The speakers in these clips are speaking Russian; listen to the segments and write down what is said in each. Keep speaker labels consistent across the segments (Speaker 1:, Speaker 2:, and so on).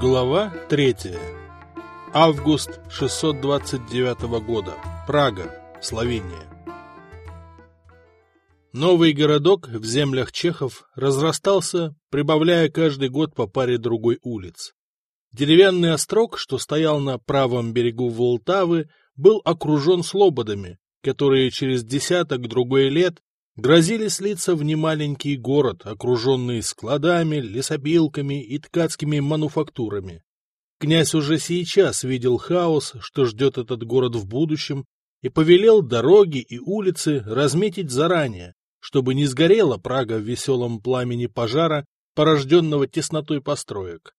Speaker 1: Глава 3. Август 629 года. Прага, Словения. Новый городок в землях чехов разрастался, прибавляя каждый год по паре другой улиц. Деревянный острог, что стоял на правом берегу Волтавы, был окружен слободами, которые через десяток другой лет грозили слиться в немаленький город, окруженный складами, лесопилками и ткацкими мануфактурами. Князь уже сейчас видел хаос, что ждет этот город в будущем, и повелел дороги и улицы разметить заранее, чтобы не сгорела Прага в веселом пламени пожара, порожденного теснотой построек.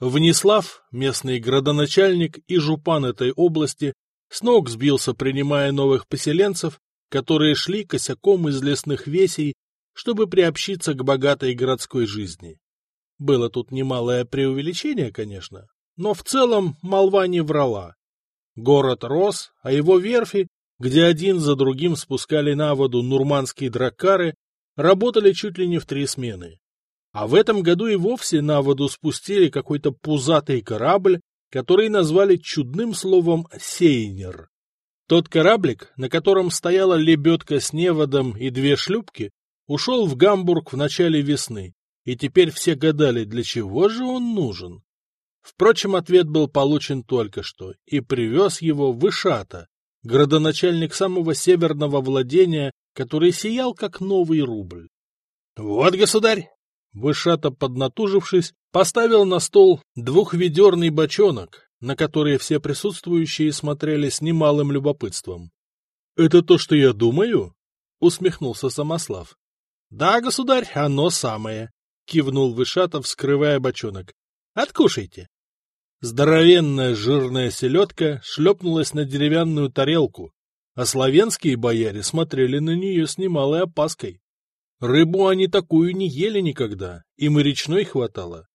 Speaker 1: Внеслав, местный градоначальник и жупан этой области, с ног сбился, принимая новых поселенцев, которые шли косяком из лесных весей, чтобы приобщиться к богатой городской жизни. Было тут немалое преувеличение, конечно, но в целом молва не врала. Город рос, а его верфи, где один за другим спускали на воду нурманские драккары, работали чуть ли не в три смены. А в этом году и вовсе на воду спустили какой-то пузатый корабль, который назвали чудным словом «сейнер». Тот кораблик, на котором стояла лебедка с неводом и две шлюпки, ушел в Гамбург в начале весны, и теперь все гадали, для чего же он нужен. Впрочем, ответ был получен только что, и привез его Вышата, градоначальник самого северного владения, который сиял как новый рубль. — Вот, государь! Вышата, поднатужившись, поставил на стол двухведерный бочонок, на которые все присутствующие смотрели с немалым любопытством. — Это то, что я думаю? — усмехнулся Самослав. — Да, государь, оно самое, — кивнул Вышатов, скрывая бочонок. — Откушайте. Здоровенная жирная селедка шлепнулась на деревянную тарелку, а славянские бояре смотрели на нее с немалой опаской. Рыбу они такую не ели никогда, им и речной хватало.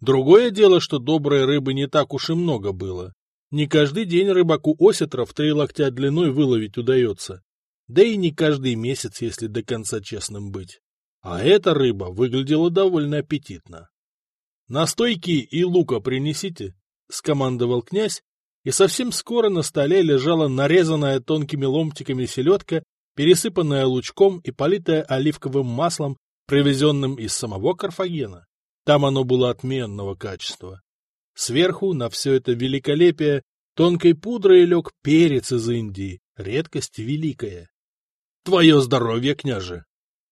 Speaker 1: Другое дело, что доброй рыбы не так уж и много было. Не каждый день рыбаку осетра в три локтя длиной выловить удается. Да и не каждый месяц, если до конца честным быть. А эта рыба выглядела довольно аппетитно. — Настойки и лука принесите, — скомандовал князь, и совсем скоро на столе лежала нарезанная тонкими ломтиками селедка, пересыпанная лучком и политая оливковым маслом, привезенным из самого Карфагена. Там оно было отменного качества. Сверху на все это великолепие тонкой пудрой лег перец из Индии, редкость великая. Твое здоровье, княже!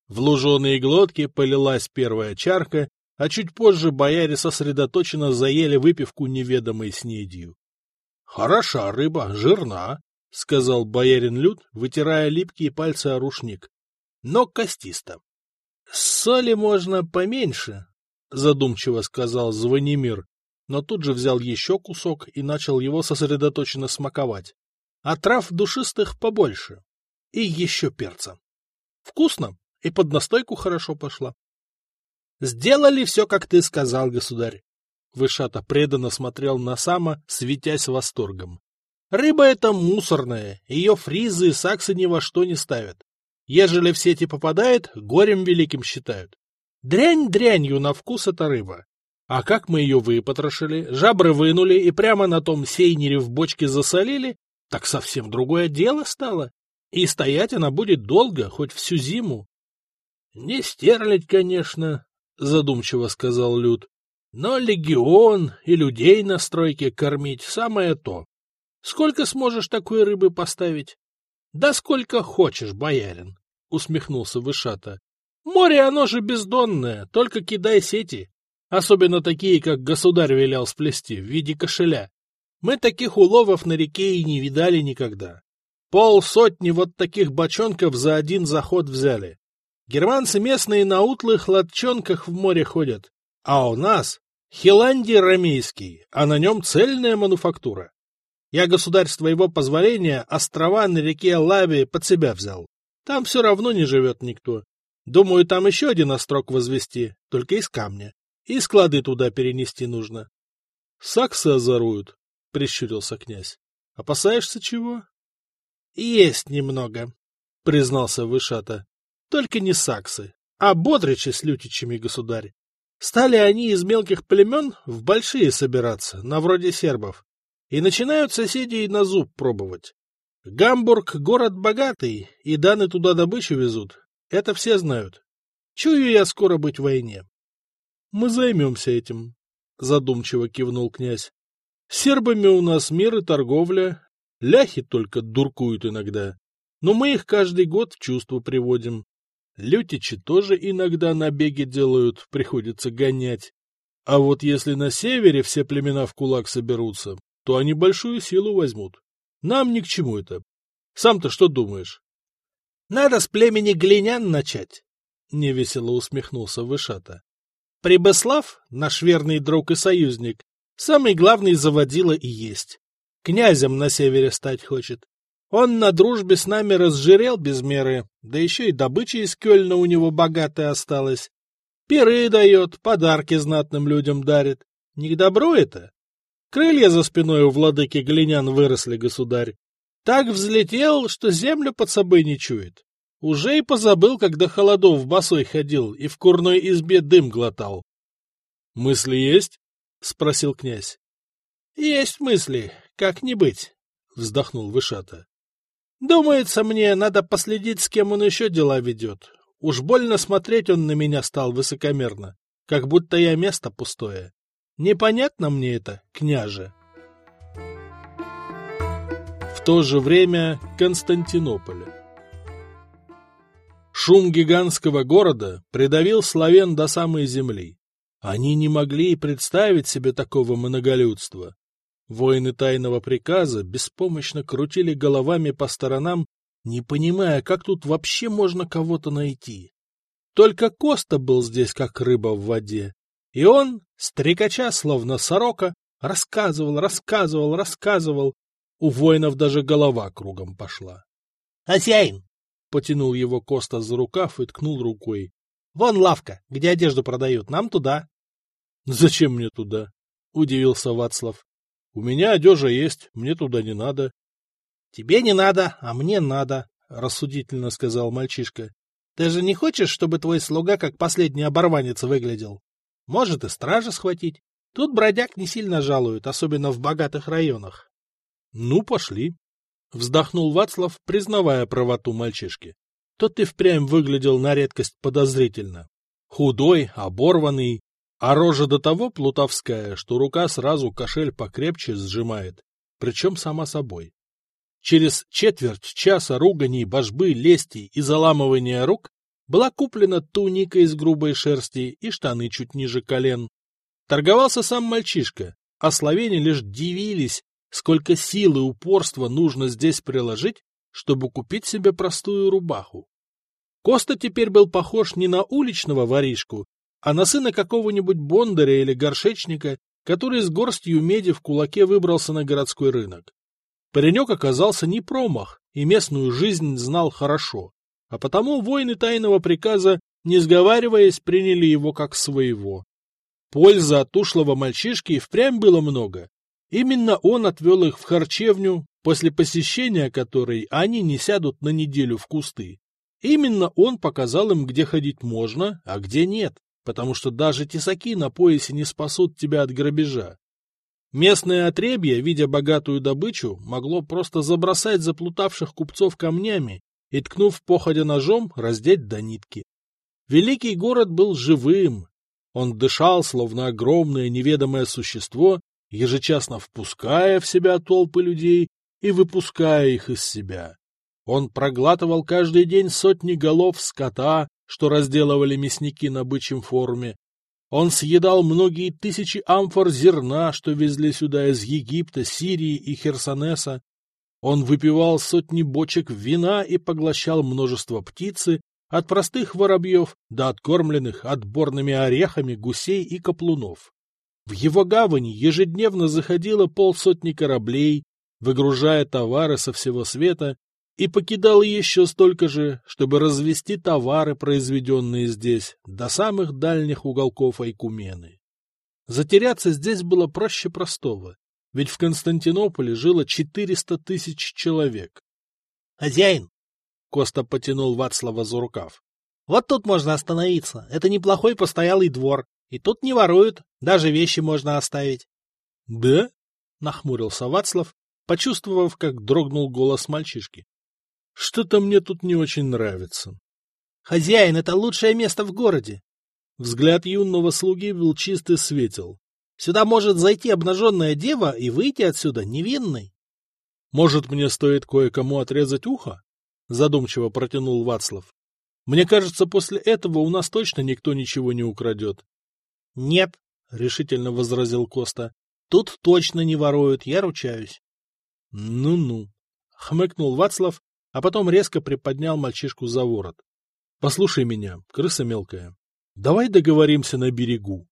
Speaker 1: В луженые глотки полилась первая чарка, а чуть позже бояре сосредоточенно заели выпивку неведомой снедью. — Хороша рыба, жирна, — сказал боярин Люд, вытирая липкие пальцы о рушник. — Но костисто. — Соли можно поменьше, — задумчиво сказал Звонимир, но тут же взял еще кусок и начал его сосредоточенно смаковать. А трав душистых побольше. И еще перца. Вкусно, и под настойку хорошо пошла. — Сделали все, как ты сказал, государь. Вышата преданно смотрел на Сама, светясь восторгом. Рыба эта мусорная, ее фризы и саксы ни во что не ставят. Ежели в сети попадает, горем великим считают. Дрянь дрянью на вкус эта рыба. А как мы ее выпотрошили, жабры вынули и прямо на том сейнере в бочке засолили, так совсем другое дело стало. И стоять она будет долго, хоть всю зиму. — Не стерлить, конечно, — задумчиво сказал Люд. — Но легион и людей на стройке кормить — самое то. Сколько сможешь такой рыбы поставить? — Да сколько хочешь, боярин, — усмехнулся Вышата. Море оно же бездонное, только кидай сети. Особенно такие, как государь велел сплести, в виде кошеля. Мы таких уловов на реке и не видали никогда. Полсотни вот таких бочонков за один заход взяли. Германцы местные на утлых лодчонках в море ходят. А у нас Хиландий рамейский, а на нем цельная мануфактура. Я, государь, твоего позволения, острова на реке Лави под себя взял. Там все равно не живет никто. Думаю, там еще один острог возвести, только из камня. И склады туда перенести нужно. — Саксы озоруют, — прищурился князь. — Опасаешься чего? — Есть немного, — признался Вышата. — Только не саксы, а бодричи с лютичами, государь. Стали они из мелких племен в большие собираться, на вроде сербов, и начинают соседей на зуб пробовать. Гамбург — город богатый, и даны туда добычу везут. Это все знают. Чую я скоро быть в войне. — Мы займемся этим, — задумчиво кивнул князь. — сербами у нас мир и торговля. Ляхи только дуркуют иногда. Но мы их каждый год в чувство приводим. Лютичи тоже иногда набеги делают, приходится гонять. А вот если на севере все племена в кулак соберутся, то они большую силу возьмут. Нам ни к чему это. Сам-то что думаешь? — Надо с племени глинян начать, — невесело усмехнулся Вышата. — Прибыслав, наш верный друг и союзник, самый главный заводила и есть. Князем на севере стать хочет. Он на дружбе с нами разжирел без меры, да еще и добыча из Кёльна у него богатая осталась. Пиры дает, подарки знатным людям дарит. Не к добру это? Крылья за спиной у владыки глинян выросли, государь. Так взлетел, что землю под собой не чует. Уже и позабыл, когда холодов босой ходил и в курной избе дым глотал. — Мысли есть? — спросил князь. — Есть мысли, как не быть, — вздохнул Вышата. Думается мне, надо последить, с кем он еще дела ведет. Уж больно смотреть он на меня стал высокомерно, как будто я место пустое. Непонятно мне это, княже. То же время Константинополь. Шум гигантского города придавил славян до самой земли. Они не могли представить себе такого многолюдства. Воины тайного приказа беспомощно крутили головами по сторонам, не понимая, как тут вообще можно кого-то найти. Только Коста был здесь как рыба в воде, и он, стрекача словно сорока, рассказывал, рассказывал, рассказывал. У воинов даже голова кругом пошла. — Хозяин! — потянул его Коста за рукав и ткнул рукой. — Вон лавка, где одежду продают, нам туда. — Зачем мне туда? — удивился Вацлав. У меня одежа есть, мне туда не надо. — Тебе не надо, а мне надо, — рассудительно сказал мальчишка. — Ты же не хочешь, чтобы твой слуга как последний оборванец выглядел? Может и стража схватить. Тут бродяг не сильно жалуют, особенно в богатых районах. — Ну, пошли. Вздохнул Вацлав, признавая правоту мальчишки. Тот и впрямь выглядел на редкость подозрительно. Худой, оборванный, а рожа до того плутовская, что рука сразу кошель покрепче сжимает, причем сама собой. Через четверть часа руганий, божбы, лести и заламывания рук была куплена туника из грубой шерсти и штаны чуть ниже колен. Торговался сам мальчишка, а словени лишь дивились, сколько сил и упорства нужно здесь приложить, чтобы купить себе простую рубаху. Коста теперь был похож не на уличного воришку, а на сына какого-нибудь бондаря или горшечника, который с горстью меди в кулаке выбрался на городской рынок. Паренек оказался не промах, и местную жизнь знал хорошо, а потому воины тайного приказа, не сговариваясь, приняли его как своего. Пользы от ушлого мальчишки впрямь было много. Именно он отвел их в харчевню, после посещения которой они не сядут на неделю в кусты. Именно он показал им, где ходить можно, а где нет потому что даже тесаки на поясе не спасут тебя от грабежа. Местное отребье, видя богатую добычу, могло просто забросать заплутавших купцов камнями и, ткнув походя ножом, раздеть до нитки. Великий город был живым. Он дышал, словно огромное неведомое существо, ежечасно впуская в себя толпы людей и выпуская их из себя. Он проглатывал каждый день сотни голов скота, что разделывали мясники на бычьем форуме. Он съедал многие тысячи амфор зерна, что везли сюда из Египта, Сирии и Херсонеса. Он выпивал сотни бочек вина и поглощал множество птицы, от простых воробьев до откормленных отборными орехами гусей и каплунов. В его гавани ежедневно заходило полсотни кораблей, выгружая товары со всего света и покидал еще столько же, чтобы развести товары, произведенные здесь, до самых дальних уголков Айкумены. Затеряться здесь было проще простого, ведь в Константинополе жило 400 тысяч человек. — Хозяин! — Коста потянул Вацлава за рукав. — Вот тут можно остановиться. Это неплохой постоялый двор.
Speaker 2: И тут не воруют, даже вещи можно оставить.
Speaker 1: — Да? — нахмурился Вацлав, почувствовав, как дрогнул голос мальчишки. — Что-то мне тут не очень нравится.
Speaker 2: — Хозяин, это лучшее место в городе.
Speaker 1: Взгляд юного слуги был чист и светел.
Speaker 2: Сюда может зайти обнаженная дева и выйти отсюда невинной.
Speaker 1: — Может, мне стоит кое-кому отрезать ухо? — задумчиво протянул Вацлав. — Мне кажется, после этого у нас точно никто ничего не украдет.
Speaker 2: — Нет, — решительно возразил Коста. — Тут точно не воруют, я ручаюсь.
Speaker 1: Ну — хмыкнул Вацлав, а потом резко приподнял мальчишку за ворот. — Послушай меня, крыса мелкая. Давай договоримся на берегу.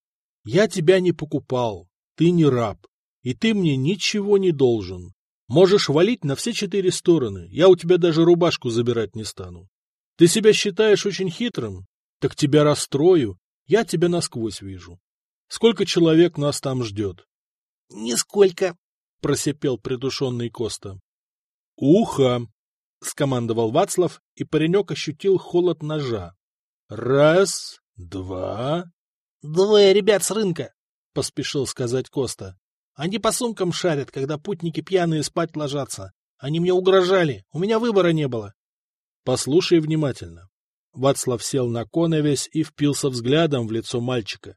Speaker 1: Я тебя не покупал, ты не раб, и ты мне ничего не должен. Можешь валить на все четыре стороны, я у тебя даже рубашку забирать не стану. Ты себя считаешь очень хитрым? Так тебя расстрою, я тебя насквозь вижу. Сколько человек нас там ждет?
Speaker 2: — Нисколько, —
Speaker 1: просипел придушенный Коста. — Ухо! — скомандовал Вацлав, и паренек ощутил холод ножа. — Раз, два...
Speaker 2: — Двое ребят с рынка, —
Speaker 1: поспешил сказать Коста.
Speaker 2: Они по сумкам шарят, когда путники пьяные спать ложатся. Они мне угрожали, у меня выбора не было.
Speaker 1: Послушай внимательно. Вацлав сел на коновесь и впился взглядом в лицо мальчика.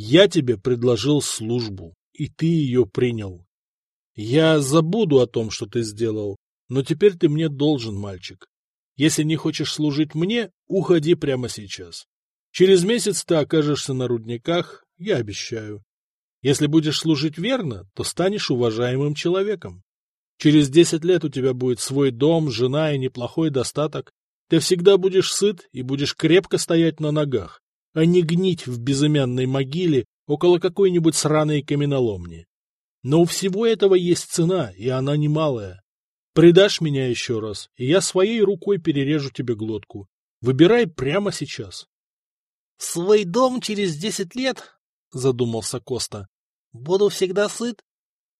Speaker 1: Я тебе предложил службу, и ты ее принял. Я забуду о том, что ты сделал, но теперь ты мне должен, мальчик. Если не хочешь служить мне, уходи прямо сейчас. Через месяц ты окажешься на рудниках, я обещаю. Если будешь служить верно, то станешь уважаемым человеком. Через десять лет у тебя будет свой дом, жена и неплохой достаток. Ты всегда будешь сыт и будешь крепко стоять на ногах, а не гнить в безымянной могиле около какой-нибудь сраной каменоломни. Но у всего этого есть цена, и она немалая. Предашь меня еще раз, и я своей рукой перережу тебе глотку. Выбирай прямо сейчас.
Speaker 2: — Свой дом через десять лет? — задумался Коста. — Буду всегда сыт?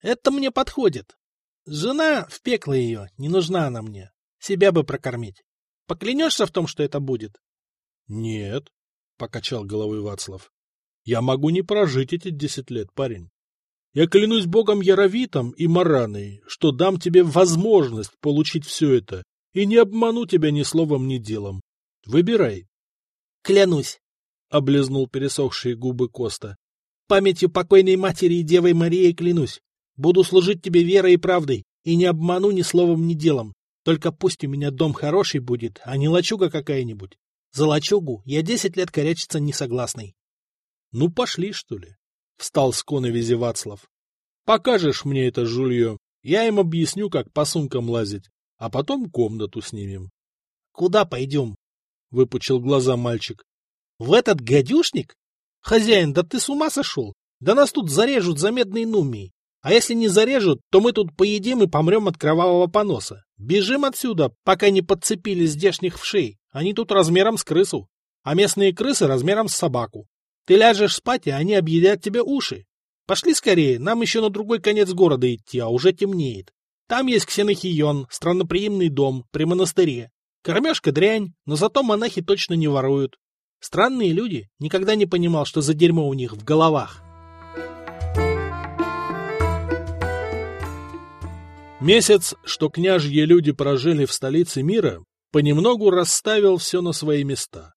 Speaker 2: Это мне подходит. Жена в пекло ее, не нужна она мне. Себя бы прокормить. Поклянешься в том, что это будет?
Speaker 1: — Нет, — покачал головой Вацлав. — Я могу не прожить эти десять лет, парень. Я клянусь богом Яровитом и Мараной, что дам тебе возможность получить все это, и не обману тебя ни словом, ни делом. Выбирай.
Speaker 2: — Клянусь, —
Speaker 1: облизнул пересохшие губы Коста.
Speaker 2: — Памятью покойной матери и Девой Марии клянусь. Буду служить тебе верой и правдой, и не обману ни словом, ни делом. Только пусть у меня дом хороший будет, а не лачуга какая-нибудь. За лачугу я десять лет корячиться не согласный.
Speaker 1: — Ну, пошли, что ли? — встал с коновизи Вацлав. — Покажешь мне это жулье, я им объясню, как по сумкам лазить, а потом комнату снимем.
Speaker 2: — Куда пойдем?
Speaker 1: — выпучил глаза мальчик.
Speaker 2: В этот гадюшник? Хозяин, да ты с ума сошел? Да нас тут зарежут за медной нумией. А если не зарежут, то мы тут поедим и помрем от кровавого поноса. Бежим отсюда, пока не подцепили здешних вшей. Они тут размером с крысу. А местные крысы размером с собаку. Ты ляжешь спать, и они объедят тебе уши. Пошли скорее, нам еще на другой конец города идти, а уже темнеет. Там есть ксенохион, странноприимный дом, при монастыре. Кормежка дрянь, но зато монахи точно не воруют. Странные люди, никогда не понимал, что за дерьмо у них в головах.
Speaker 1: Месяц, что княжьи люди прожили в столице мира, понемногу расставил все на свои места.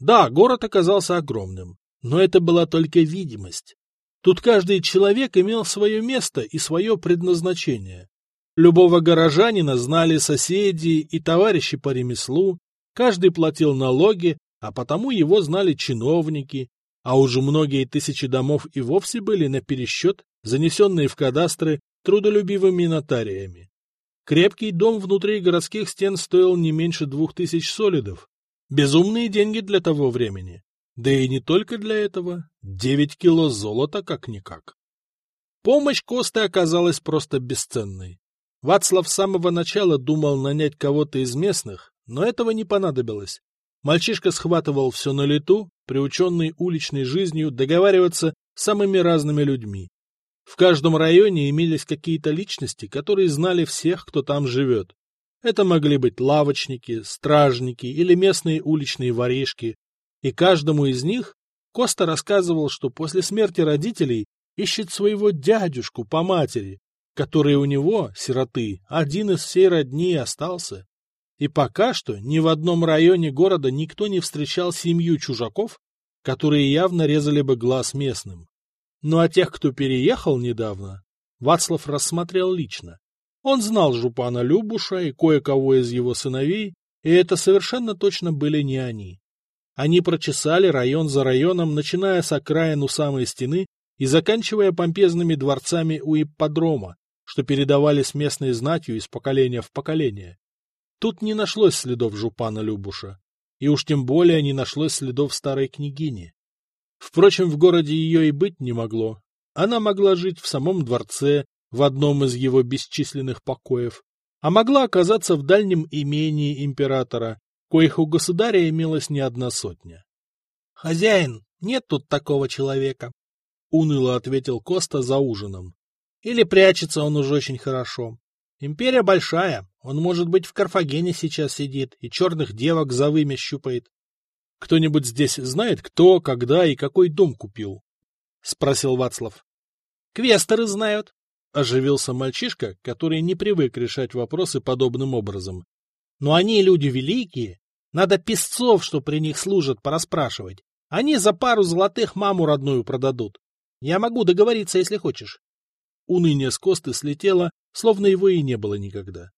Speaker 1: Да, город оказался огромным, но это была только видимость. Тут каждый человек имел свое место и свое предназначение. Любого горожанина знали соседи и товарищи по ремеслу, каждый платил налоги, а потому его знали чиновники, а уже многие тысячи домов и вовсе были на пересчет, занесенные в кадастры трудолюбивыми нотариями. Крепкий дом внутри городских стен стоил не меньше двух тысяч солидов. Безумные деньги для того времени. Да и не только для этого. Девять кило золота как-никак. Помощь Косты оказалась просто бесценной. Вацлав с самого начала думал нанять кого-то из местных, но этого не понадобилось. Мальчишка схватывал все на лету, приученный уличной жизнью договариваться с самыми разными людьми. В каждом районе имелись какие-то личности, которые знали всех, кто там живет. Это могли быть лавочники, стражники или местные уличные воришки, и каждому из них Коста рассказывал, что после смерти родителей ищет своего дядюшку по матери, который у него, сироты, один из всей родни остался. И пока что ни в одном районе города никто не встречал семью чужаков, которые явно резали бы глаз местным. Ну а тех, кто переехал недавно, Вацлав рассмотрел лично. Он знал Жупана Любуша и кое-кого из его сыновей, и это совершенно точно были не они. Они прочесали район за районом, начиная с окраин у самой стены и заканчивая помпезными дворцами у ипподрома, что передавались местной знатью из поколения в поколение. Тут не нашлось следов Жупана Любуша, и уж тем более не нашлось следов старой княгини. Впрочем, в городе ее и быть не могло. Она могла жить в самом дворце, в одном из его бесчисленных покоев, а могла оказаться в дальнем имении императора, коих у государя имелось не одна сотня.
Speaker 2: — Хозяин, нет тут такого человека, — уныло ответил Коста за ужином. — Или прячется он уже очень хорошо. Империя большая, он, может быть, в Карфагене сейчас сидит и черных девок за вымя щупает.
Speaker 1: — Кто-нибудь здесь знает, кто, когда и какой дом купил? — спросил Вацлав.
Speaker 2: — Квесторы знают, —
Speaker 1: оживился мальчишка, который не привык решать вопросы подобным образом.
Speaker 2: — Но они люди великие, надо песцов, что при них служат, пораспрашивать. Они за пару золотых маму родную продадут. Я могу договориться, если хочешь.
Speaker 1: Уныние с Косты слетело, словно его и не было никогда.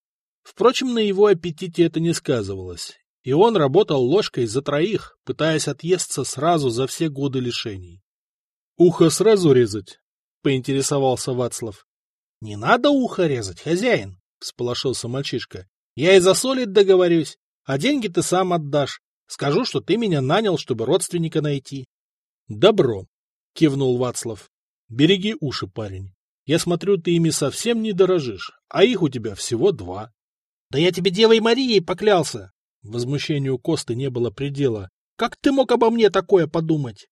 Speaker 1: Впрочем, на его аппетите это не сказывалось, и он работал ложкой за троих, пытаясь отъесться сразу за все годы лишений. — Ухо сразу резать? — поинтересовался Вацлав.
Speaker 2: — Не надо ухо резать, хозяин, — всполошился мальчишка. — Я и за солид договорюсь а деньги ты сам отдашь. Скажу, что ты меня нанял, чтобы родственника найти.
Speaker 1: — Добро, — кивнул Вацлав. — Береги уши, парень. Я смотрю, ты ими совсем не дорожишь, а их у тебя всего два.
Speaker 2: — Да я тебе Девой Марией поклялся!
Speaker 1: Возмущению Косты не было предела. — Как ты мог обо мне такое подумать?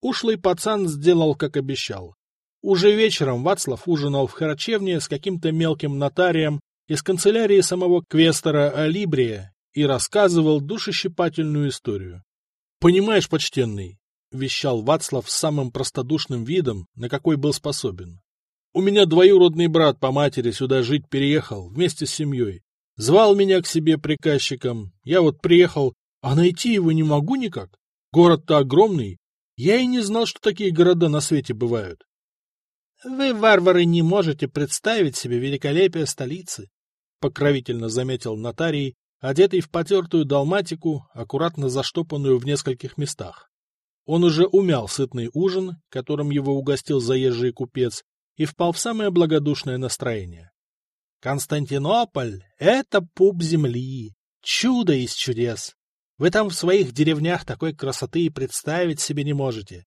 Speaker 1: Ушлый пацан сделал, как обещал. Уже вечером Вацлав ужинал в харчевне с каким-то мелким нотарием из канцелярии самого квестора Алибрия и рассказывал душещипательную историю. — Понимаешь, почтенный, — вещал Вацлав с самым простодушным видом, на какой был способен. — У меня двоюродный брат по матери сюда жить переехал вместе с семьей. Звал меня к себе приказчиком. Я вот приехал, а найти его не могу никак. Город-то огромный. Я и не знал, что такие города на свете бывают.
Speaker 2: — Вы, варвары, не можете представить себе великолепие столицы, — покровительно заметил нотарий, одетый в потертую далматику, аккуратно заштопанную в нескольких местах. Он уже умял сытный ужин, которым его угостил заезжий купец, и впал в самое благодушное настроение. Константинополь — это пуп земли, чудо из чудес. Вы там в своих деревнях такой красоты и представить себе не можете.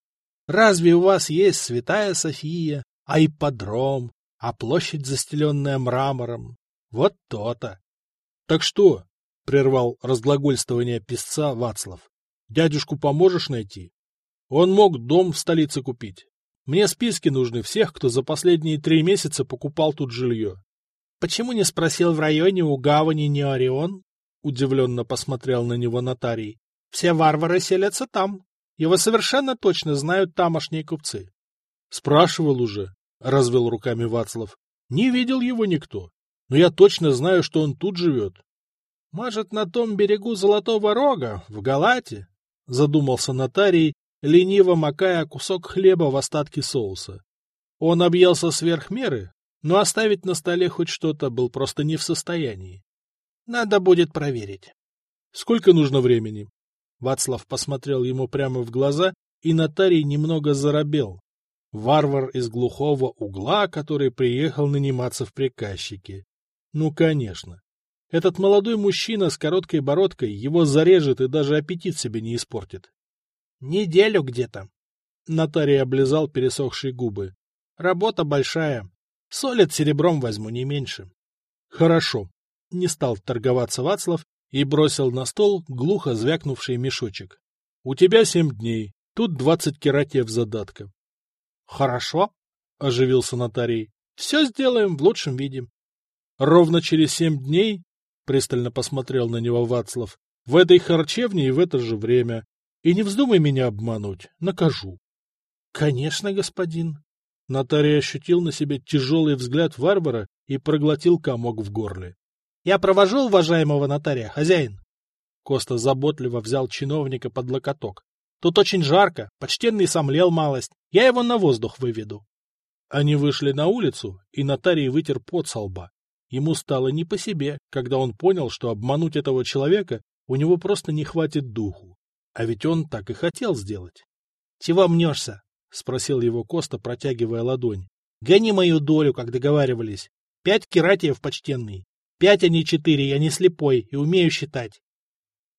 Speaker 2: Разве у вас есть Святая София, а ипподром, а площадь, застеленная мрамором? Вот то-то.
Speaker 1: — Так что, прервал разглагольствование писца Вацлав. Дядюшку поможешь найти? Он мог дом в столице купить. Мне списки нужны всех, кто за последние три месяца покупал тут жилье.
Speaker 2: — Почему не спросил в районе у гавани не Орион? — удивленно посмотрел на него нотарий. — Все варвары селятся там. Его совершенно точно знают тамошние купцы.
Speaker 1: — Спрашивал уже, — развел руками Вацлав. — Не видел его никто. Но я точно знаю, что он тут живет.
Speaker 2: — Может, на том берегу Золотого Рога, в Галате? — задумался нотарий, лениво макая кусок хлеба в остатки соуса. Он объелся сверх меры, но оставить на столе хоть что-то был просто не в состоянии. Надо будет проверить.
Speaker 1: — Сколько нужно времени? Вацлав посмотрел ему прямо в глаза, и нотарий немного заробел. Варвар из глухого угла, который приехал наниматься в приказчике. Ну, конечно. Этот молодой мужчина с короткой бородкой его зарежет и даже аппетит себе не испортит.
Speaker 2: — Неделю где-то.
Speaker 1: Нотарий облизал пересохшие губы.
Speaker 2: — Работа большая. Солид серебром возьму, не меньше.
Speaker 1: — Хорошо. Не стал торговаться Вацлав и бросил на стол глухо звякнувший мешочек. — У тебя семь дней. Тут двадцать кератиев задатка.
Speaker 2: — Хорошо, — оживился нотарий. — Все сделаем в лучшем виде.
Speaker 1: Ровно через семь дней пристально посмотрел на него Вацлав, в этой харчевне и в это же время. И не вздумай меня обмануть, накажу.
Speaker 2: — Конечно, господин.
Speaker 1: Нотарий ощутил на себе тяжелый взгляд варвара и проглотил комок в горле.
Speaker 2: — Я провожу уважаемого нотария, хозяин.
Speaker 1: Коста заботливо взял чиновника под локоток.
Speaker 2: — Тут очень жарко, почтенный сомлел малость. Я его на воздух выведу.
Speaker 1: Они вышли на улицу, и нотарий вытер пот со лба. Ему стало не по себе, когда он понял, что обмануть этого человека у него просто не хватит духу. А ведь он так и хотел сделать.
Speaker 2: — Чего мнешься? — спросил его Коста, протягивая ладонь. — Гони мою долю, как договаривались. Пять кератиев почтенный. Пять, а не четыре, я не слепой и умею считать.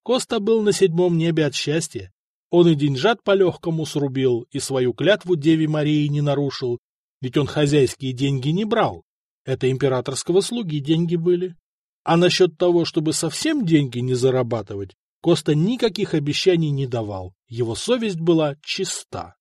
Speaker 1: Коста был на седьмом небе от счастья. Он и деньжат по-легкому срубил, и свою клятву Деве Марии не нарушил, ведь он хозяйские деньги не брал. Это императорского слуги деньги были. А насчет того, чтобы совсем деньги не зарабатывать, Коста никаких обещаний не давал, его совесть была чиста.